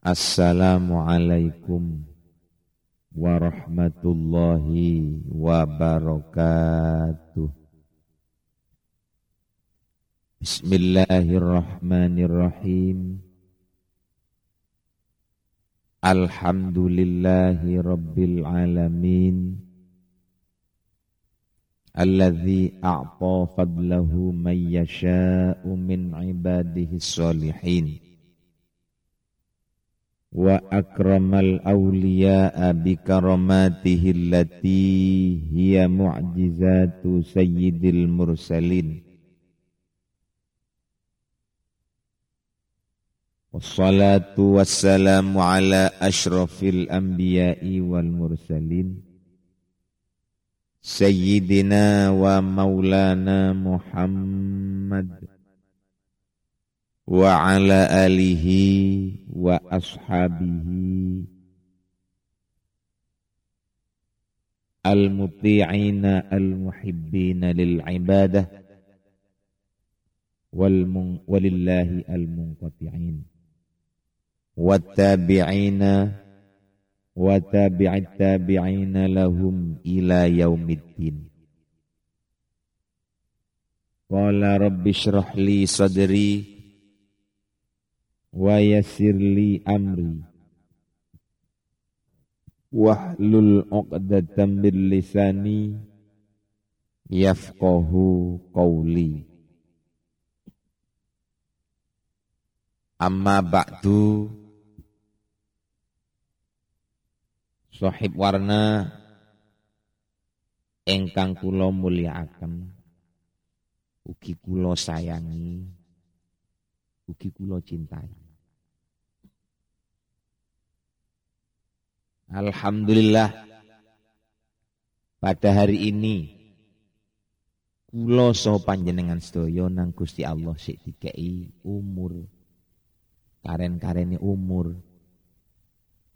Assalamualaikum warahmatullahi wabarakatuh. Bismillahirrahmanirrahim. Alhamdulillahi rabbil alamin. Alladhi a'ta fadlahu man yasha'u min ibadihi salihin وأكرم الأولياء بكرماته التي هي معجزات سيد المرسلين. والصلاة والسلام على أشرف الأنبياء والمرسلين. سيدنا ومولانا محمد وعلى آله وأصحابه المطيعين المحبين للعبادة ولله المنقطعين والتابعين وتابع التابعين لهم إلى يوم الدين. قال رب اشرح لي صدري rabbi shrah li wa amri. Wahlul 'uqdatam min lisani yafqahu qawli. Amma ba'du. Sahib warna engkang kula mulyakaken. Ugi kula sayangi ugi kula cintai Alhamdulillah. Pada hari ini kula saha panjenengan sedaya nang Gusti Allah sik dikei umur karen-karene umur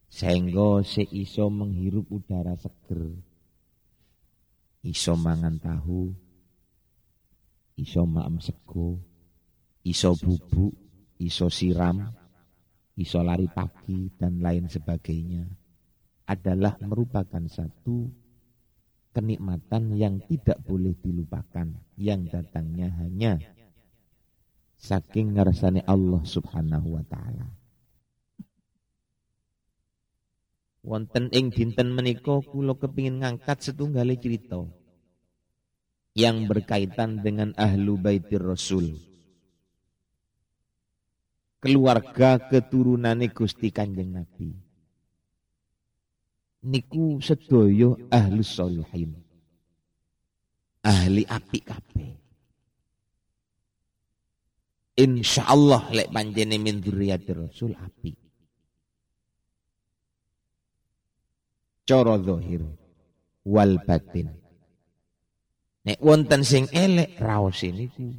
sehingga sik iso menghirup udara seger iso mangan tahu iso maem sego iso bubuk iso siram iso lari pagi dan lain sebagainya adalah merupakan satu kenikmatan yang tidak boleh dilupakan yang datangnya hanya saking ngersani Allah Subhanahu wa taala. Wonten ing dinten menika kula kepingin ngangkat setunggale cerita yang berkaitan dengan ahlu baitir Rasul. Keluarga keturunane Gusti Kanjeng Nabi niku sedoyo ahlus solihin. Ahli api kabeh. Insyaallah lek panjene min dzurriyyatir Rasul api. Cara zahir wal batin. Nek wonten sing elek raos niku.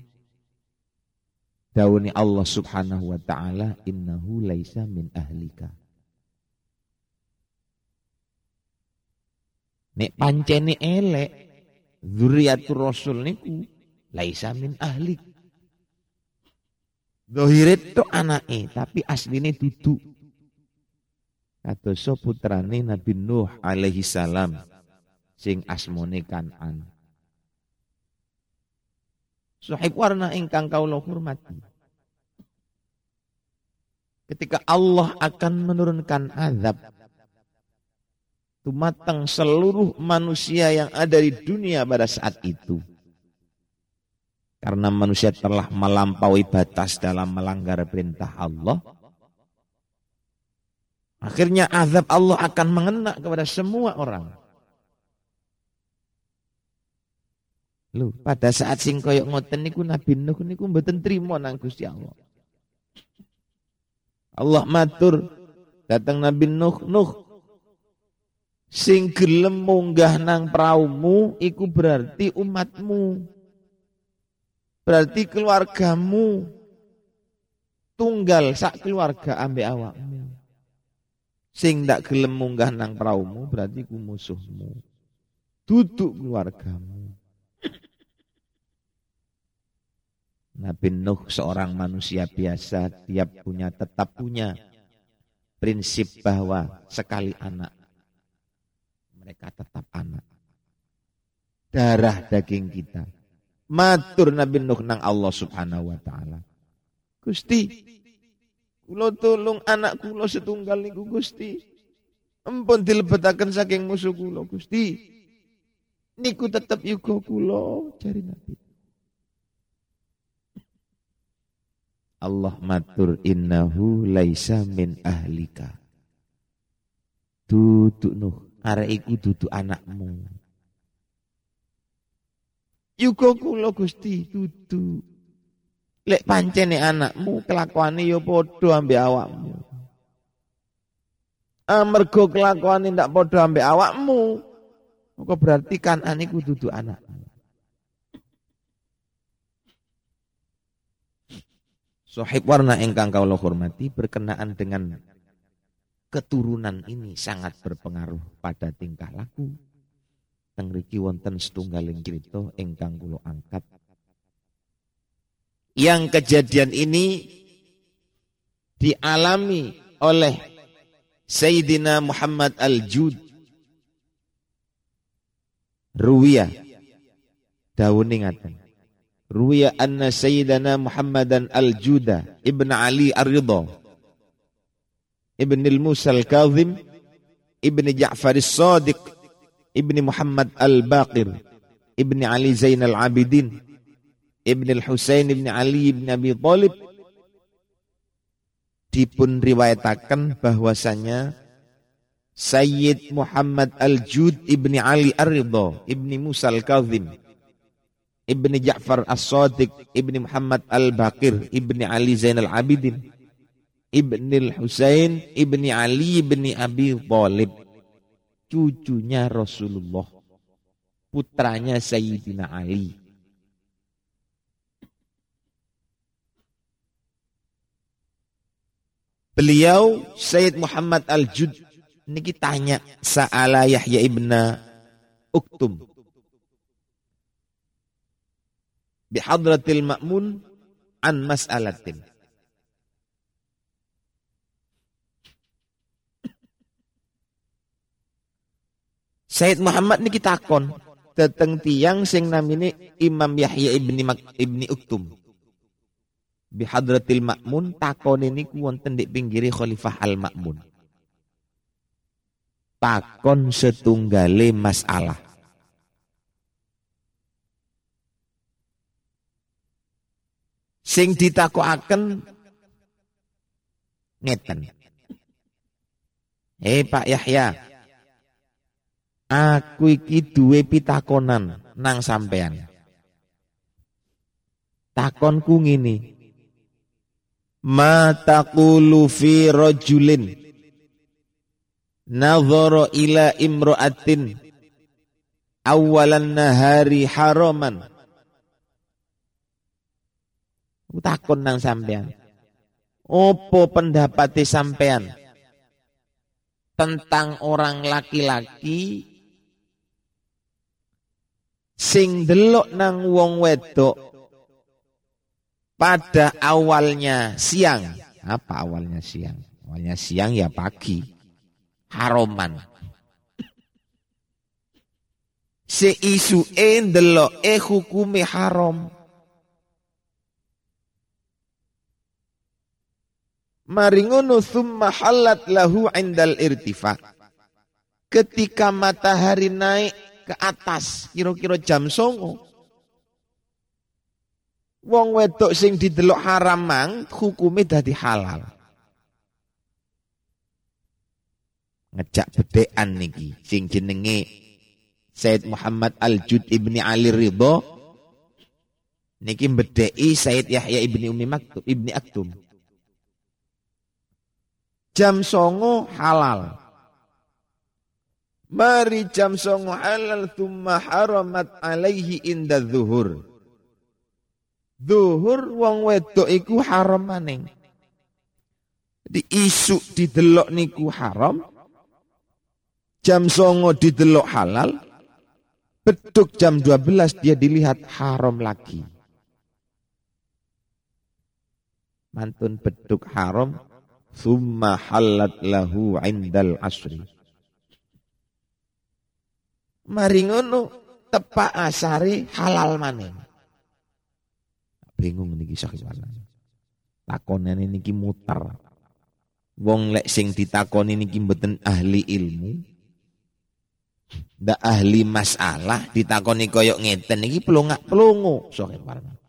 Dawuni Allah Subhanahu wa taala innahu laisa min ahlika. Nek pancene elek, zuriatur rasul niku laisa min ahli. Dohirit to anake, tapi asline duduk. Kadoso putrane Nabi Nuh alaihi salam sing asmone Kanan. Sahib warna ingkang kaulah hormati. Ketika Allah akan menurunkan azab tumatang seluruh manusia yang ada di dunia pada saat itu. Karena manusia telah melampaui batas dalam melanggar perintah Allah. Akhirnya azab Allah akan mengena kepada semua orang. Lu pada saat sing koyok ngoten niku Nabi Nuh niku mboten trimo nang Gusti Allah. Allah matur datang Nabi Nuh, Nuh Sing gelem munggah nang praumu iku berarti umatmu. Berarti keluargamu. Tunggal sak keluarga ambe awakmu. Sing ndak gelem munggah nang praumu berarti ku musuhmu. Duduk keluargamu. Nabi Nuh seorang manusia biasa, tiap punya tetap punya prinsip bahwa sekali anak mereka tetap anak. Darah daging kita. Matur Nabi Nuh nang Allah Subhanahu wa taala. Gusti, kula tolong anak kula setunggal niku Gusti. Empun dilebetaken saking musuh kula Gusti. Niku tetep yuga kula jari Nabi. Allah matur innahu laisa min ahlika. Duduk Nuh, arek iku duduk anakmu. Yuga kula Gusti duduk. Lek pancene anakmu kelakuane ya padha ambek awakmu. Amarga kelakuane ndak padha ambek awakmu. Maka berarti kan aniku duduk anakmu. Sohib warna engkang kaulah hormati berkenaan dengan keturunan ini sangat berpengaruh pada tingkah laku. Tengriki wonten setunggaling engkang kulo angkat. Yang kejadian ini dialami oleh Sayyidina Muhammad Al-Jud Ruwiyah Dawuning ngaten Ruya anna Sayyidana Muhammadan al-Juda Ibn Ali ar-Ridha. Ibn al-Musa al-Kazim Ibn Ja'far al-Sadiq Ibn Muhammad al-Baqir Ibn Ali Zain al-Abidin Ibn al-Husain Ibn Ali Ibn Abi Talib. Dipun riwayatakan bahwasanya Sayyid Muhammad Al-Jud Ibn Ali Ar-Ridha Ibn Musa Al-Kazim Ibni Ja'far As-Sadiq, Ibni Muhammad Al-Bakir, Ibni Ali Zainal Abidin, Ibni Al-Husain, Ibni Ali, Ibni Abi Thalib. Cucunya Rasulullah. Putranya Sayyidina Ali. Beliau Sayyid Muhammad Al-Jud ini tanya Sa'ala Yahya ibna Uktum bihadratil ma'mun an mas'alatin. Said Muhammad ini kita kon dateng tiang sing namine Imam Yahya ibni Mak, ibni Uktum. Bihadratil Ma'mun takon ini wonten di pinggiri Khalifah Al Ma'mun. Takon setunggale masalah. Sing ditakokaken ngeten. Eh Pak Yahya. Aku iki duwe pitakonan nang sampean. Takonku ngene. Ma taqulu fi rajulin nadhara ila imra'atin awalan nahari haraman Takon nang sampean. Opo pendapati sampean tentang orang laki-laki sing delok nang wong wedok pada awalnya siang. Apa awalnya siang? Awalnya siang ya pagi. Haroman. Seisu delok e hukumi haram. Maringono summa halat lahu indal irtifa. Ketika matahari naik ke atas, kira-kira jam songo. Wong wedok sing didelok haram mang hukumnya dadi halal. Ngejak bedean niki sing jenenge Said Muhammad Al-Jud ibni Ali Ridho niki bedei Said Yahya ibni Umi Maktum ibni Aktum. Jam songo halal. Mari jam songo halal thumma haramat alaihi inda zuhur. Zuhur wong wedok iku haram maning. Di isu didelok niku haram. Jam songo didelok halal. Beduk jam 12 dia dilihat haram lagi. Mantun beduk haram thumma halat lahu indal asri. Mari ngono tepak asari halal maning. Bingung niki sakiwana. Takonen niki muter. Wong lek sing ditakoni niki mboten ahli ilmu. Ndak ahli masalah ditakoni koyok ngeten niki pelungak pelungu sakiwana.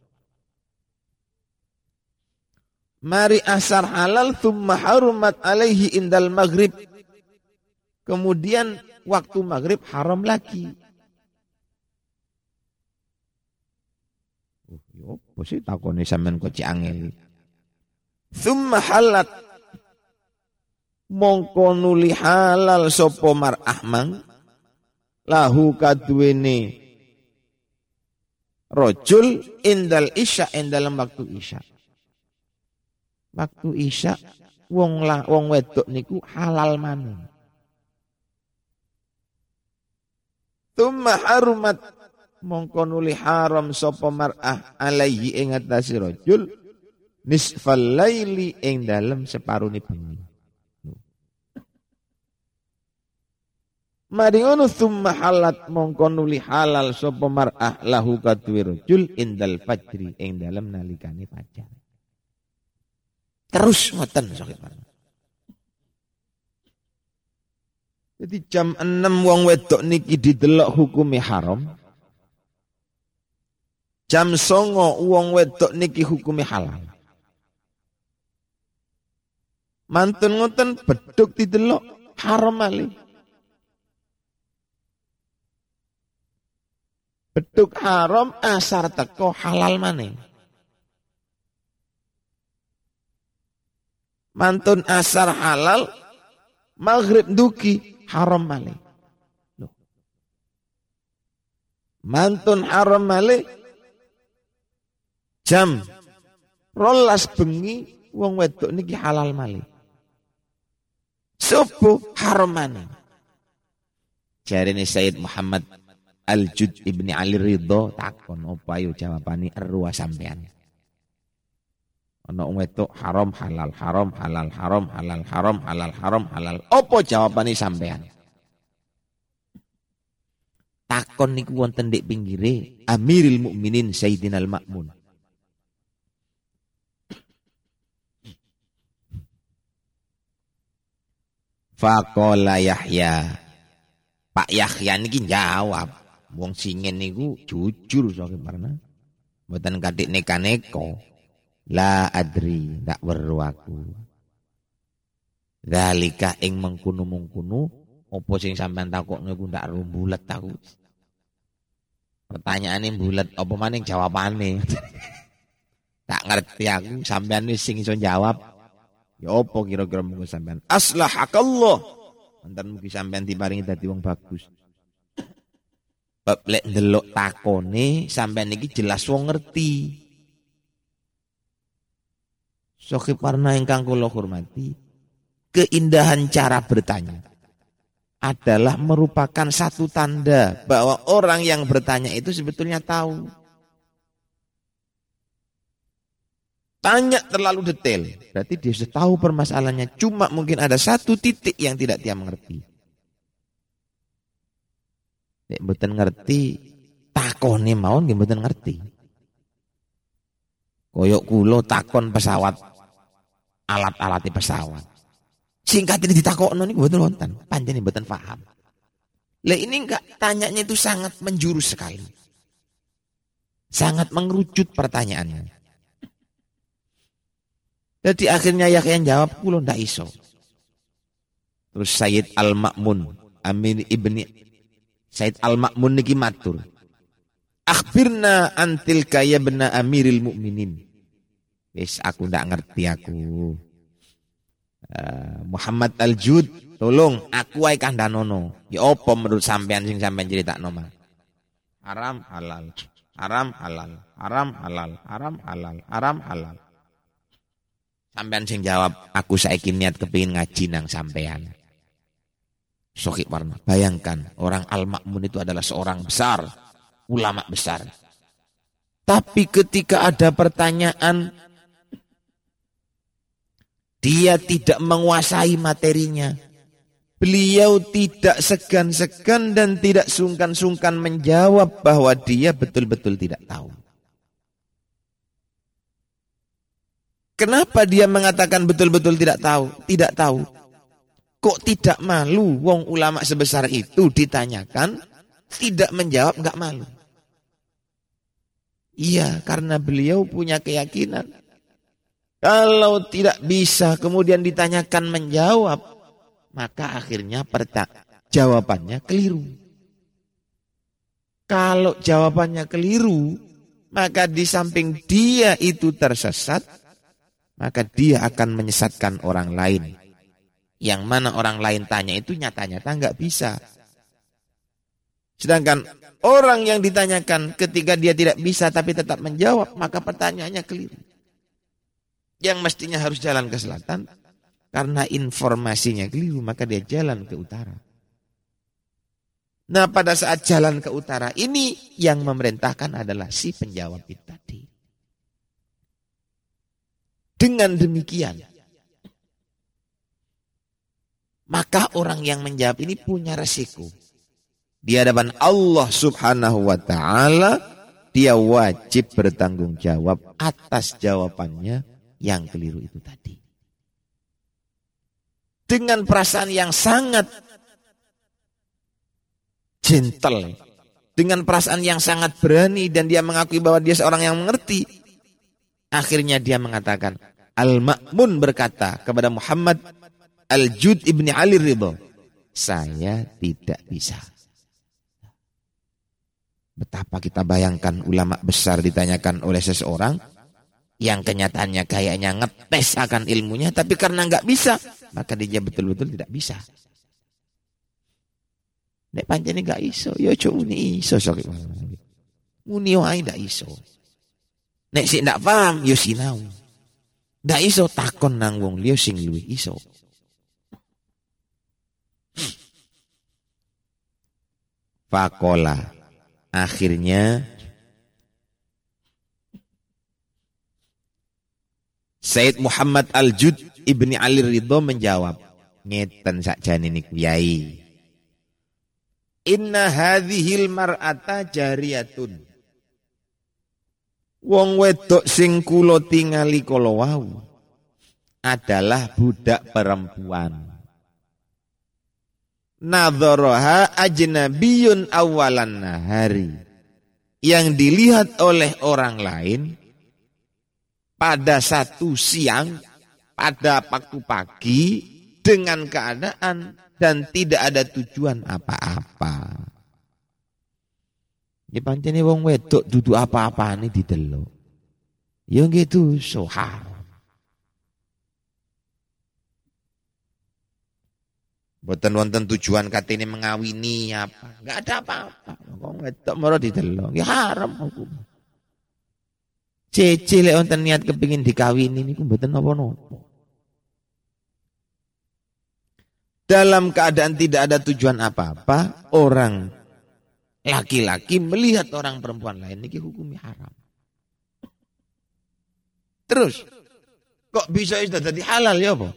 Mari asar halal thumma harumat alaihi indal maghrib. Kemudian waktu maghrib haram lagi. Oh, yo, ya apa sih takone sampean kok angel. Thumma halat mongko nuli halal sapa mar'ah mang lahu kaduwene rojul indal isya indal waktu isya waktu isya wong lah wong wedok niku halal maning. Tumma harumat mongko nuli haram sapa mar'ah alaihi ing atase rajul nisfal laili ing dalem separone bengi. Mari ngono summa halat mongko nuli halal sapa mar'ah lahu kadue rajul indal fajri ing dalem nalikane fajar. Terus ngoten sakit Jadi jam 6 wong wedok niki didelok hukumi haram. Jam songo wong wedok niki hukumi halal. Mantun ngoten beduk didelok haram malih. Beduk haram asar teko halal maning. Mantun asar halal, maghrib duki haram malih. Mantun haram malih jam rolas bengi wong wedok niki halal malih. Sopo haram maning. Jarene Sayyid Muhammad Al-Jud Ibni Ali Ridho takon apa ayo jawabane sampean. Ana wedok haram halal haram halal haram halal haram halal haram halal. Apa jawabane sampean? Takon niku wonten ndek pinggire Amiril Mukminin Sayyidina Al-Ma'mun. Faqala Yahya. Pak Yahya niki jawab, wong singen niku jujur soalnya karena mboten katik neka-neko. La adri ndak weru aku. Dalika ing mengkunu-mengkunu apa sing sampean takokne ku ndak rumbulet aku. Pertanyaane bulet apa maning jawabane. tak ngerti aku sampean wis sing iso jawab. Ya apa kira-kira mung sampean? Aslahakallah. Wonten mugi sampean diparingi dadi wong bagus. Bab lek ndelok takone sampean iki jelas wong ngerti. Sohib warna ingkang kula hormati, keindahan cara bertanya adalah merupakan satu tanda bahwa orang yang bertanya itu sebetulnya tahu. Tanya terlalu detail, berarti dia sudah tahu permasalahannya. Cuma mungkin ada satu titik yang tidak dia mengerti. Nek mboten ngerti, takone mawon nggih mboten ngerti. Koyok kulo takon pesawat alat-alat pesawat. Singkat ini ditakokno niku betul wonten, panjang betul paham. Lah ini enggak tanyanya itu sangat menjurus sekali. Sangat mengerucut pertanyaannya. Jadi akhirnya yang jawab kulo ndak iso. Terus Sayyid Al-Ma'mun Amin ibni Sayyid Al-Ma'mun niki matur. Akhbirna antil kaya bena amiril mu'minin. Wis aku ndak ngerti aku. Uh, Muhammad Al-Jud, tolong aku ae kandhanono. Ya apa menurut sampean sing sampean cerita nama? Haram halal. Haram halal. Haram halal. Haram halal. Haram halal. Sampean sing jawab, aku saiki niat kepingin ngaji nang sampean. Soki Warna, bayangkan orang Al-Ma'mun itu adalah seorang besar, ulama besar. Tapi ketika ada pertanyaan Dia tidak menguasai materinya. Beliau tidak segan-segan dan tidak sungkan-sungkan menjawab bahwa dia betul-betul tidak tahu. Kenapa dia mengatakan betul-betul tidak tahu? Tidak tahu. Kok tidak malu wong ulama sebesar itu ditanyakan tidak menjawab nggak malu. Iya, karena beliau punya keyakinan kalau tidak bisa kemudian ditanyakan menjawab, maka akhirnya jawabannya keliru. Kalau jawabannya keliru, maka di samping dia itu tersesat, maka dia akan menyesatkan orang lain. Yang mana orang lain tanya itu nyata-nyata nggak bisa. Sedangkan orang yang ditanyakan ketika dia tidak bisa tapi tetap menjawab, maka pertanyaannya keliru. Yang mestinya harus jalan ke selatan, karena informasinya keliru, maka dia jalan ke utara. Nah pada saat jalan ke utara ini yang memerintahkan adalah si penjawab itu tadi. Dengan demikian, maka orang yang menjawab ini punya resiko. Di hadapan Allah subhanahu wa ta'ala, dia wajib bertanggung jawab atas jawabannya yang keliru itu tadi dengan perasaan yang sangat gentle, dengan perasaan yang sangat berani dan dia mengakui bahwa dia seorang yang mengerti. Akhirnya dia mengatakan, Al-Ma'mun berkata kepada Muhammad Al-Jud ibni Ali Ridho, saya tidak bisa. Betapa kita bayangkan ulama besar ditanyakan oleh seseorang yang kenyataannya kayaknya ngetes akan ilmunya, tapi karena nggak bisa, maka dia betul-betul tidak bisa. Nek pancene gak iso, ya cuk muni iso sok. Muni wae iso. Nek sik ndak paham ya sinau. Ndak iso takon nang wong liya sing luwih iso. Fakola. Akhirnya Said Muhammad Al-Jud Ibni Ali Ridho menjawab, ngeten sakjane niku yai. Inna hadhil mar'ata jariyatun. Wong wedok sing kula tingali kala wau adalah budak perempuan. Nadharaha ajnabiyun awalan nahari. Yang dilihat oleh orang lain pada satu siang pada waktu pagi dengan keadaan dan tidak ada tujuan apa-apa. Ya pancene wong wedok duduk apa-apa ini didelok. Ya gitu sohar. Boten wonten tujuan ini mengawini apa. Enggak ada apa-apa. Wong wedok moro didelok. Ya haram hukum. Cece lek wonten niat kepingin dikawini niku mboten napa-napa. Dalam keadaan tidak ada tujuan apa-apa, orang laki-laki melihat orang perempuan lain ini hukumnya haram. Terus, kok bisa itu jadi halal ya apa?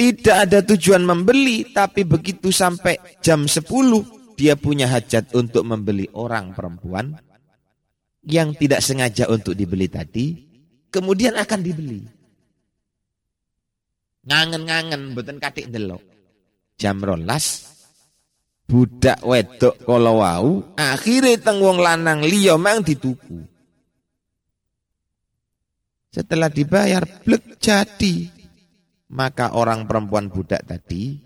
Tidak ada tujuan membeli, tapi begitu sampai jam 10, dia punya hajat untuk membeli orang perempuan yang tidak sengaja untuk dibeli tadi, kemudian akan dibeli. Ngangen-ngangen mboten katik ndelok. Jam rolas budak wedok kala wau wong lanang liya mang dituku. Setelah dibayar blek jadi. Maka orang perempuan budak tadi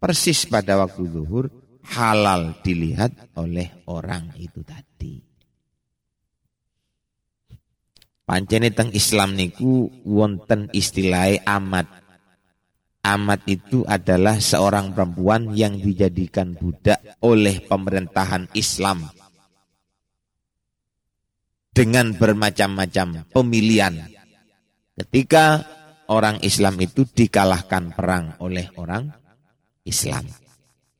persis pada waktu zuhur halal dilihat oleh orang itu tadi. Pancene teng Islam niku wonten istilah amat Amat itu adalah seorang perempuan yang dijadikan budak oleh pemerintahan Islam dengan bermacam-macam pemilihan. Ketika orang Islam itu dikalahkan perang oleh orang Islam.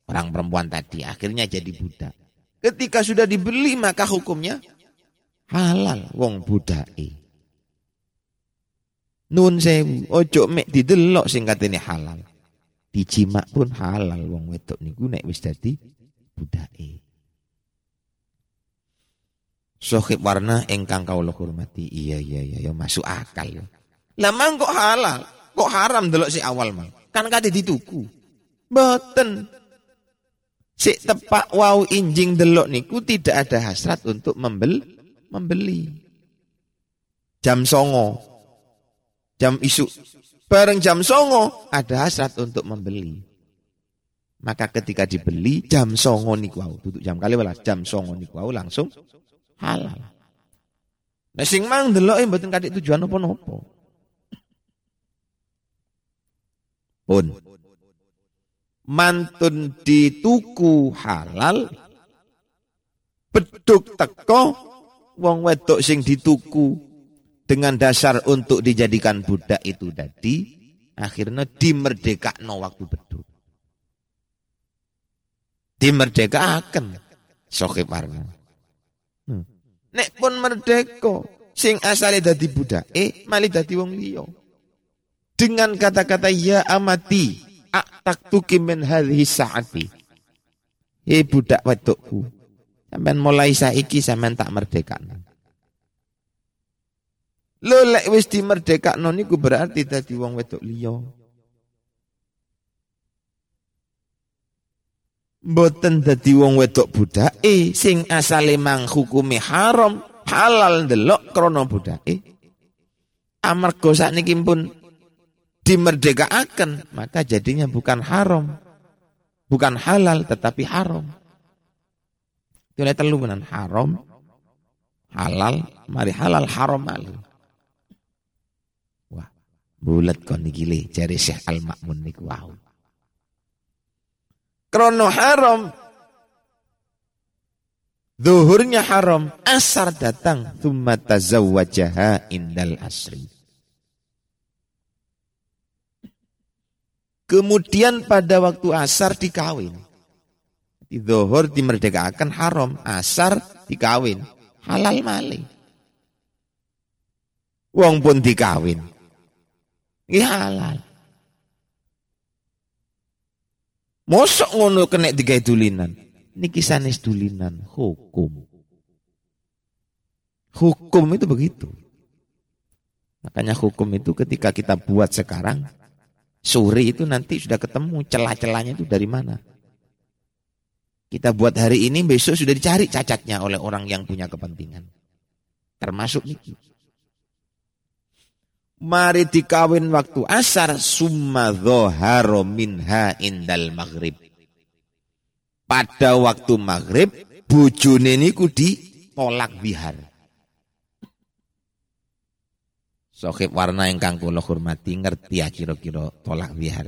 Orang perempuan tadi akhirnya jadi budak. Ketika sudah dibeli maka hukumnya halal wong budai. Nun sewu, ojo mek didelok sing katene halal. Dijimak pun halal wong wedok niku nek wis dadi budake. Sohib warna engkang lo hormati. Iya iya iya ya masuk akal ya. Lah mang kok halal? Kok haram delok si awal mang? Kan kate dituku. Boten. Si tepak wau injing delok niku tidak ada hasrat untuk membeli membeli. Jam songo jam isu. Bareng jam songo ada hasrat untuk membeli. Maka ketika dibeli jam songo niku wau, tutup jam kali welas jam songo niku wau langsung halal. Nah sing mang deloke mboten katik tujuan apa-apa. Pun. Mantun dituku halal beduk teko wong wedok sing dituku dengan dasar untuk dijadikan budak itu tadi akhirnya dimerdekakan waktu beduk. Dimerdekakan soke warna hmm. nek pun merdeko sing asale dadi budak eh mali dadi wong liya dengan kata-kata ya amati tak tuki min hadhihi saati eh budak wedokku sampean mulai saiki sampean tak merdekakan Lho lek wis dimerdekakno niku berarti dadi wong wedok liya. Mboten dadi wong wedok budake sing asale mang hukumi haram, halal ndelok krana budake. Amarga sakniki pun dimerdekakan, maka jadinya bukan haram. Bukan halal tetapi haram. Itu telu haram, halal, mari halal haram malih. Bulat kon iki le jare Syekh Al Makmun niku wau. Krono haram. Zuhurnya haram, asar datang, thumma tazawwajaha indal asri. Kemudian pada waktu asar dikawin. Di zuhur dimerdekakan haram, asar dikawin. Halal malih. Wong pun dikawin. Nggih halal. Mosok ngono kena digawe dulinan. Niki sanes dulinan hukum. Hukum itu begitu. Makanya hukum itu ketika kita buat sekarang, sore itu nanti sudah ketemu celah-celahnya itu dari mana. Kita buat hari ini, besok sudah dicari cacatnya oleh orang yang punya kepentingan. Termasuk niki mari dikawin waktu asar summa dhoharo minha indal maghrib. Pada waktu maghrib bojone niku tolak bihar. Sohib warna yang kula hormati ngerti ya kira-kira tolak bihar.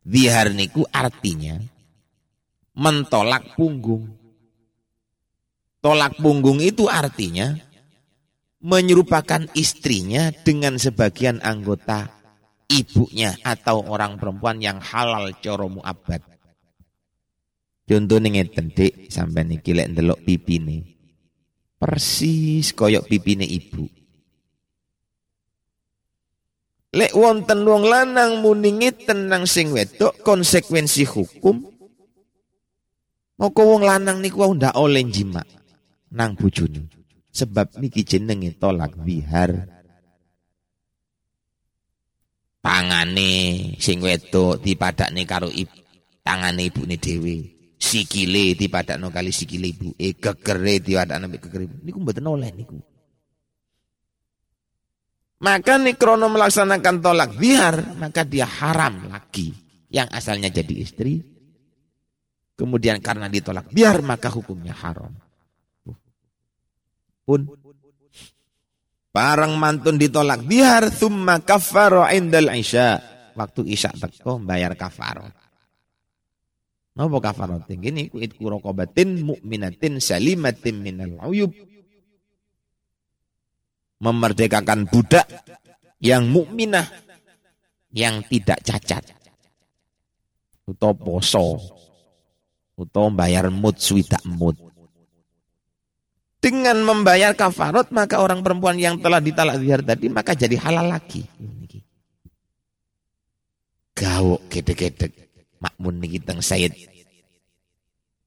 Bihar niku artinya mentolak punggung. Tolak punggung itu artinya menyerupakan istrinya dengan sebagian anggota ibunya atau orang perempuan yang halal coro muabad. Contohnya ngeten dik sampai niki lek ndelok pipine. Persis koyok pipine ibu. Lek wonten wong lanang muningi tenang sing wedok konsekuensi hukum. Moko wong lanang niku ndak oleh jima nang bojone. Sebab niki jenenge tolak bihar. Tangane sing wedok dipadakne karo ibu, tangane ibune dhewe. Sikile dipadakno kali sikile ibu, e gegere dipadakno ibu. Niku mboten oleh niku. Maka nih krono melaksanakan tolak bihar, maka dia haram lagi. Yang asalnya jadi istri, kemudian karena ditolak biar maka hukumnya haram pun Barang mantun ditolak biar thumma kafaro indal isya. Waktu isya teko bayar kafaro. Napa kafaro tinggi ini kuit kurokobatin mu'minatin salimatin minal uyub. Memerdekakan budak yang mukminah yang tidak cacat. Uto poso. Uto bayar mut swidak mut Dengan membayar kafarat maka orang perempuan yang telah ditalak zihar tadi maka jadi halal lagi. Gawok gedek-gedek makmun niki teng Sayyid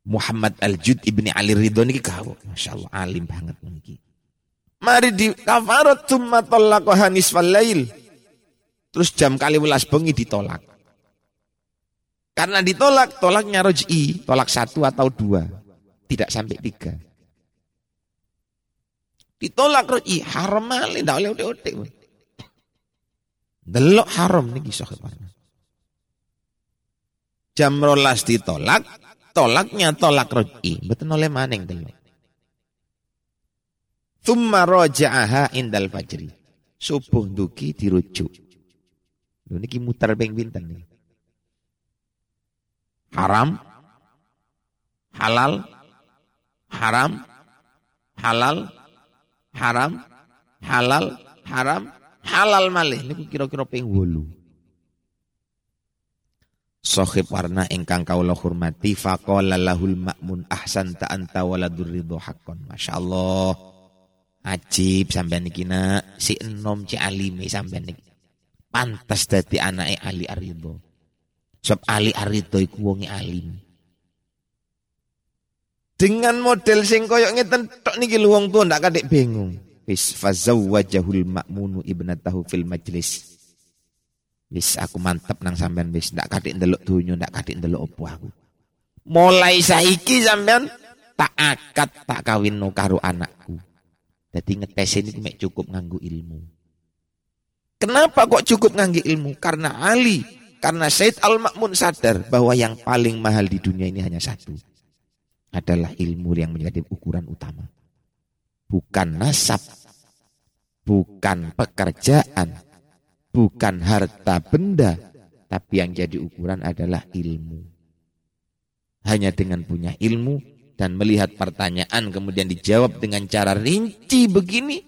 Muhammad Al-Jud ibni Ali Ridho niki gawok. Masya Allah alim banget niki. Mari di kafarat thumma talaqaha nisfal lail. Terus jam kali welas bengi ditolak. Karena ditolak, tolaknya roj'i, tolak satu atau dua. Tidak sampai tiga. Ditolak roji haram malih ndak oleh otek-otek. Delok haram niki sahih Jam rolas ditolak, tolaknya tolak roji. Betul oleh maning delok. Thumma roja'aha indal fajri. Subuh duki dirujuk. Niki muter ping pinten nih. Haram, halal, haram, halal, haram, halal, haram, halal malih niku kira-kira ping 8. Sohib warna ingkang kaula hormati faqala lahul ma'mun ahsan ta anta waladur ridho haqqan. Masyaallah. Ajib sampean niki nak si enom ci alime sampean niki. Pantas dadi anake Ali Aridho. Sebab Ali Aridho iku alim. Dengan model sing koyok ngeten tok niki luwung tuwa ndak kadek bingung. Wis fazawwajahul ma'munu ibnatahu fil majlis. Wis aku mantep nang sampean wis ndak kadek ndelok dunyo ndak kadek ndelok opo aku. Mulai saiki sampean tak akad tak kawin no karo anakku. Jadi ngetes ini cukup nganggu ilmu. Kenapa kok cukup nganggu ilmu? Karena Ali, karena Said Al-Ma'mun sadar bahwa yang paling mahal di dunia ini hanya satu adalah ilmu yang menjadi ukuran utama. Bukan nasab, bukan pekerjaan, bukan harta benda, tapi yang jadi ukuran adalah ilmu. Hanya dengan punya ilmu dan melihat pertanyaan kemudian dijawab dengan cara rinci begini,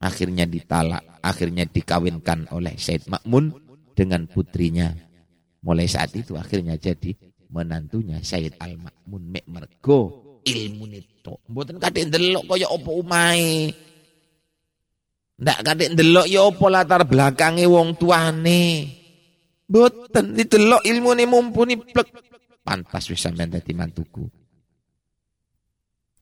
akhirnya ditalak, akhirnya dikawinkan oleh Said Makmun dengan putrinya. Mulai saat itu akhirnya jadi menantunya Sayyid Al Makmun mek mergo ilmu itu. Mboten kadek ndelok kaya apa umahe. Ndak kadek ndelok ya apa latar belakange wong tuane. Mboten didelok ilmune mumpuni plek. Pantas wis sampean dadi mantuku.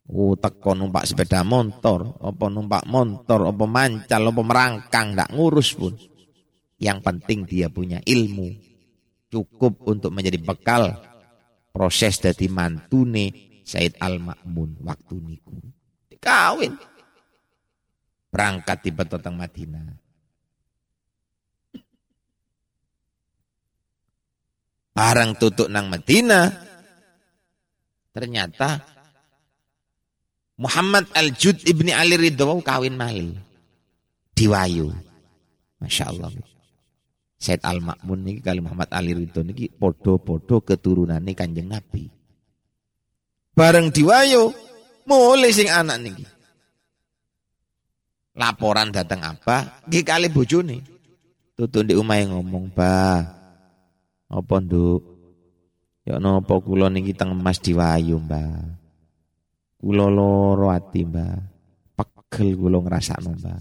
Oh, teko numpak sepeda motor, apa numpak motor, apa mancal, apa merangkang, ndak ngurus pun. Yang penting dia punya ilmu. Cukup untuk menjadi bekal proses dari mantune Said Al Makmun waktu niku. Kawin. Berangkat di teng Madinah. Barang tutuk nang Madinah. Ternyata Muhammad Al-Jud ibni Ali Ridho kawin mali. Diwayu. Masya Allah. Said Al Makmun niki kali Muhammad Ali Ridho niki podo-podo keturunane Kanjeng Nabi. Bareng diwayo mulai sing anak niki. Laporan datang apa? Nggih kali bojone. Tutun di yang ngomong, "Bah, apa nduk? Ya napa kula niki teng Mas diwayu, Mbah. Kula loro ati, Mbah. Pegel kula ngrasakno, Mbah."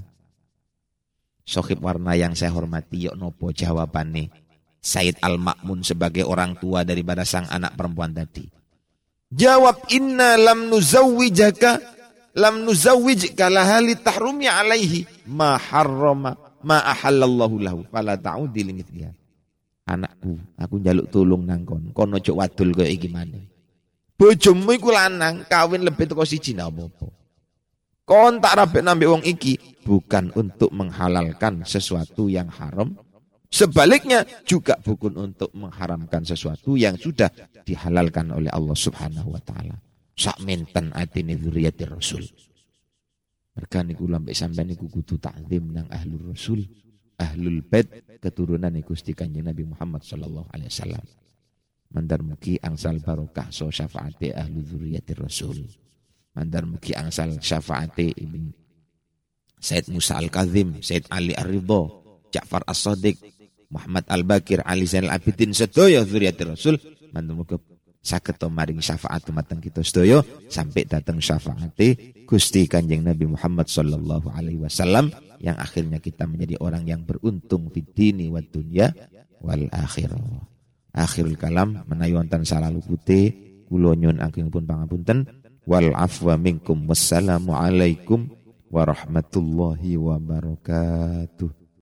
Sohib warna yang saya hormati yuk nopo jawabannya. Said Al-Ma'mun sebagai orang tua daripada sang anak perempuan tadi. Jawab inna lam nuzawwijaka lam nuzawwijka lahali tahrumi alaihi ma harrama ma ahallallahu lahu fala ta'udi limithliha. Anakku, aku njaluk tulung nang kon. Kono cok wadul kaya iki maneh. Bojomu iku lanang, kawin lebih teko siji apa-apa. Kon tak rabe nambe wong iki bukan untuk menghalalkan sesuatu yang haram. Sebaliknya juga bukan untuk mengharamkan sesuatu yang sudah dihalalkan oleh Allah Subhanahu wa taala. Sak menten atine dzurriyyatir Rasul. Mereka niku lambe sampean niku kudu takzim nang ahlul Rasul, ahlul bait keturunan Gusti Kanjeng Nabi Muhammad sallallahu alaihi wasallam. Mandar mugi angsal barokah so syafaate ahlu dzurriyyatir Rasul. Mandar mugi angsal syafaate ibn Said Musa Al-Kazim, Said Ali Ar-Ridho, Ja'far As-Sadiq, Muhammad Al-Bakir, Ali Zainal Abidin, sedaya zuriatir Rasul, mantu muga saged maring syafaat mateng kita sedaya sampai datang syafaate Gusti Kanjeng Nabi Muhammad sallallahu alaihi wasallam yang akhirnya kita menjadi orang yang beruntung di dini wa dunya wal akhirah. Akhirul kalam menawi wonten salah lupute kula nyuwun agengipun pangapunten wal afwa minkum wassalamu alaikum warahmatullahi wabarakatuh.